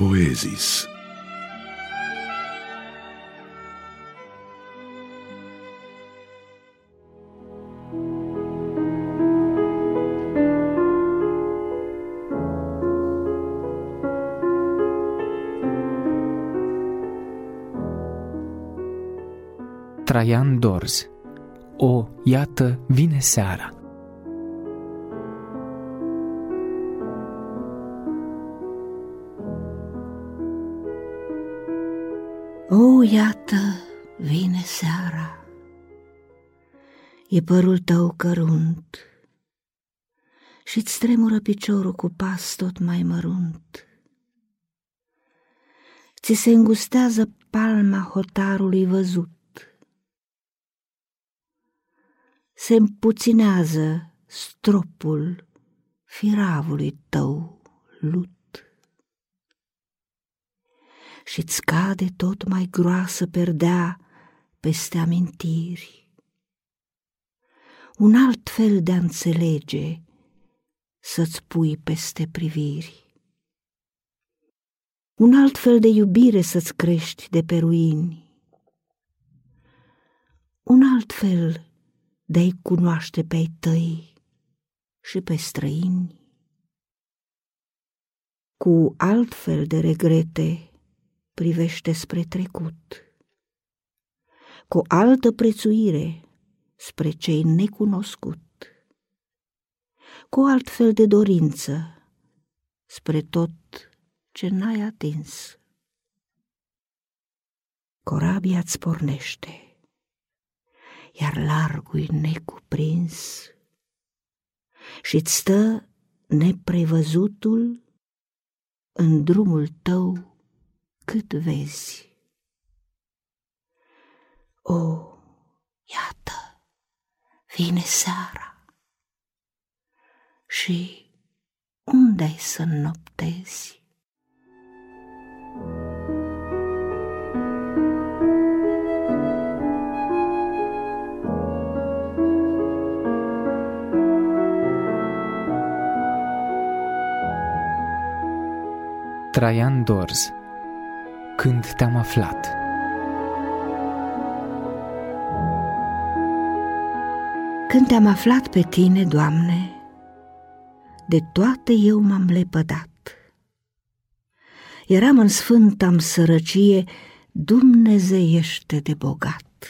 Poezis. Traian Dorz O, iată, vine seara O, iată, vine seara. E părul tău cărunt. Și-ți tremură piciorul cu pas tot mai mărunt. Ți se îngustează palma hotarului văzut. Se împuținează stropul firavului tău lut. Și-ți scade tot mai groasă perdea peste amintiri. Un alt fel de a înțelege să-ți pui peste priviri. Un alt fel de iubire să-ți crești de pe ruini. Un alt fel de-ai cunoaște pe ai tăi și pe străini. Cu altfel de regrete privește spre trecut, cu altă prețuire spre cei necunoscut, cu altfel de dorință spre tot ce n-ai atins. Corabia-ți pornește iar largul necuprins. Și-ți stă neprevăzutul în drumul tău cât vezi. O, iată, vine seara și unde-ai să noptezi? Traian Dorz Când te-am aflat Când te-am aflat pe tine, Doamne, de toate eu m-am lepădat. Eram în sfânta sărăcie, dumnezeiește de bogat.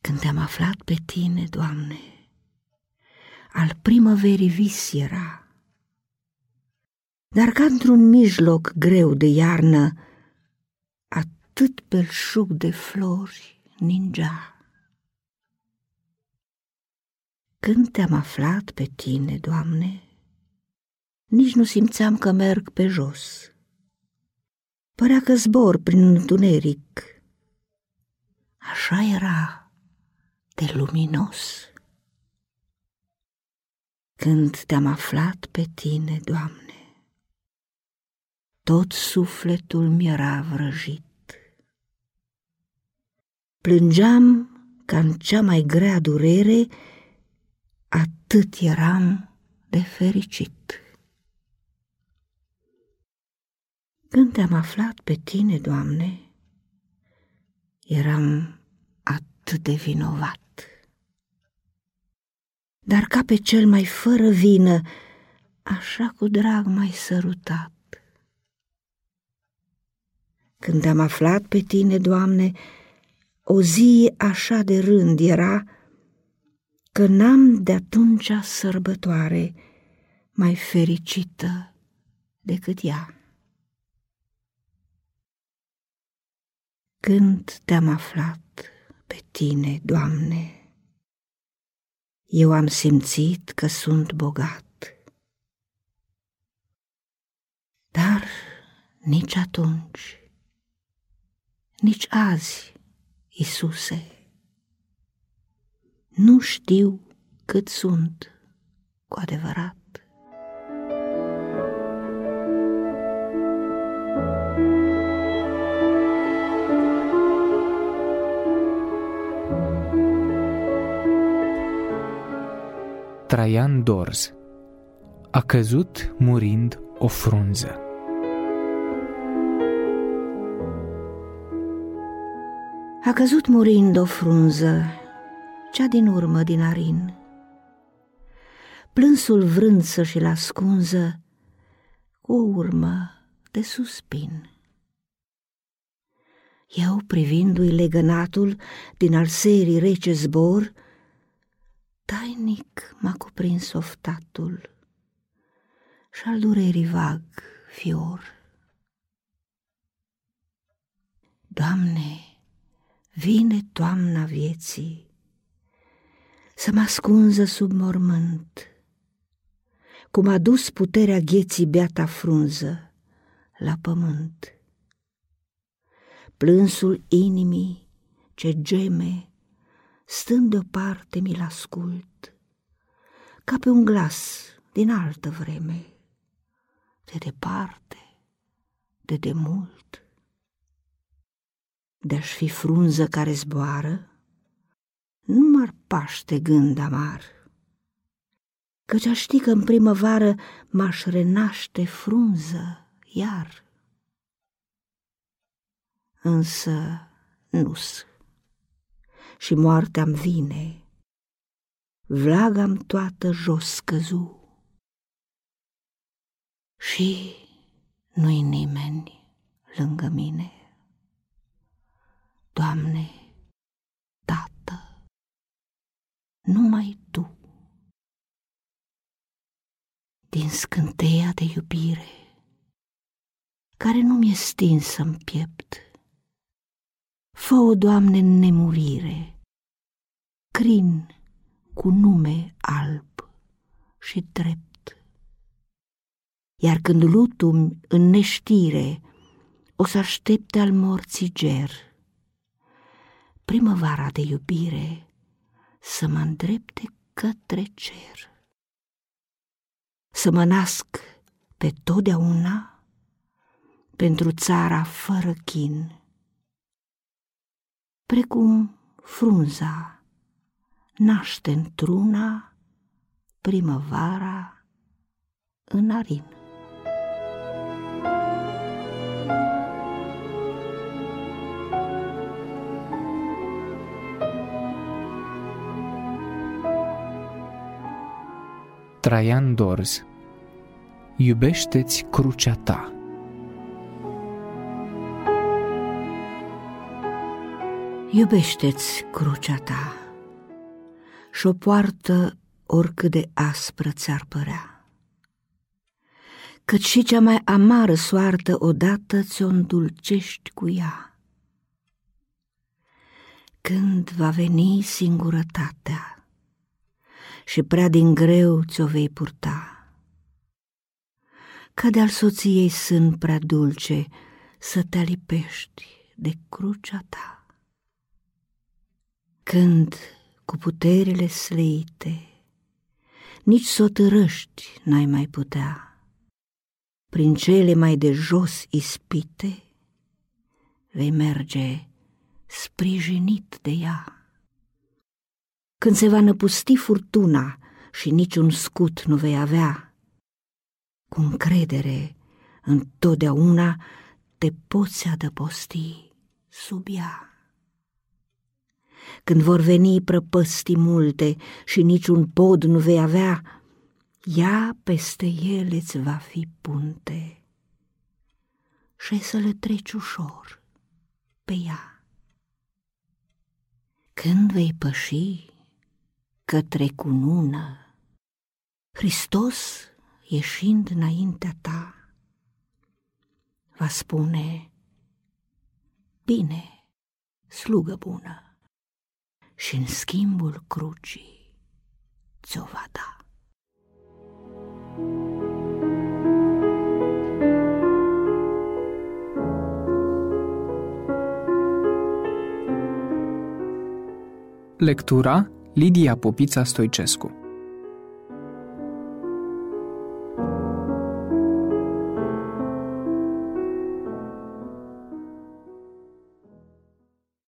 Când te-am aflat pe tine, Doamne, al primăverii vis era, dar ca într-un mijloc greu de iarnă, atât belșug de flori ningea. Când te-am aflat pe tine, Doamne, nici nu simțeam că merg pe jos. Părea că zbor prin întuneric. Așa era de luminos. Când te-am aflat pe tine, Doamne, tot sufletul mi-era vrăjit. Plângeam ca în cea mai grea durere, atât eram de fericit. Când te-am aflat pe tine, Doamne, eram atât de vinovat. Dar ca pe cel mai fără vină, așa cu drag mai sărutat. Când am aflat pe tine, Doamne, o zi așa de rând era că n-am de atunci sărbătoare mai fericită decât ea. Când te-am aflat pe tine, Doamne, eu am simțit că sunt bogat. Dar nici atunci nici azi, Isuse. Nu știu cât sunt cu adevărat. Traian Dorz A căzut murind o frunză. A căzut murind o frunză, cea din urmă din arin. Plânsul vrând să-și-l ascunză cu o urmă de suspin. Eu, privindu-i legănatul din al serii rece zbor, tainic m-a cuprins oftatul și-al durerii vag fior. Doamne, vine toamna vieții să mă ascunză sub mormânt, cum a dus puterea gheții beata frunză la pământ. Plânsul inimii ce geme, stând deoparte mi-l ascult, ca pe un glas din altă vreme, de departe, de demult. De-aș fi frunză care zboară, nu m-ar paște gând amar, căci aș ști că în primăvară m-aș renaște frunză iar. Însă nu-s și moartea-mi vine, vlaga-mi toată jos căzu. Și nu-i nimeni lângă mine. Doamne, Tată, numai Tu. Din scânteia de iubire, care nu mi-e stinsă în piept, Fă-o, Doamne, în nemurire, crin cu nume alb și drept. Iar când lutum în neștire o să aștepte al morții ger, primăvara de iubire să mă îndrepte către cer. Să mă nasc pe totdeauna pentru țara fără chin, precum frunza naște într-una primăvara în arin. Traian Dorz Iubește-ți crucea ta Iubește-ți crucea ta și o poartă oricât de aspră ți-ar părea. Căci și cea mai amară soartă odată ți-o îndulcești cu ea. Când va veni singurătatea și prea din greu ți-o vei purta, ca de-al soției sunt prea dulce să te lipești de crucea ta. Când, cu puterile sleite, nici să o târăști n-ai mai putea, prin cele mai de jos ispite, vei merge sprijinit de ea. Când se va năpusti furtuna și niciun scut nu vei avea, cu încredere întotdeauna te poți adăposti sub ea. Când vor veni prăpăstii multe și niciun pod nu vei avea, ea peste ele îți va fi punte. Și să le treci ușor pe ea. Când vei păși către cunună, Hristos, ieșind înaintea ta, va spune, Bine, slugă bună și în schimbul crucii ți-o va da. Lectura Lidia Popița Stoicescu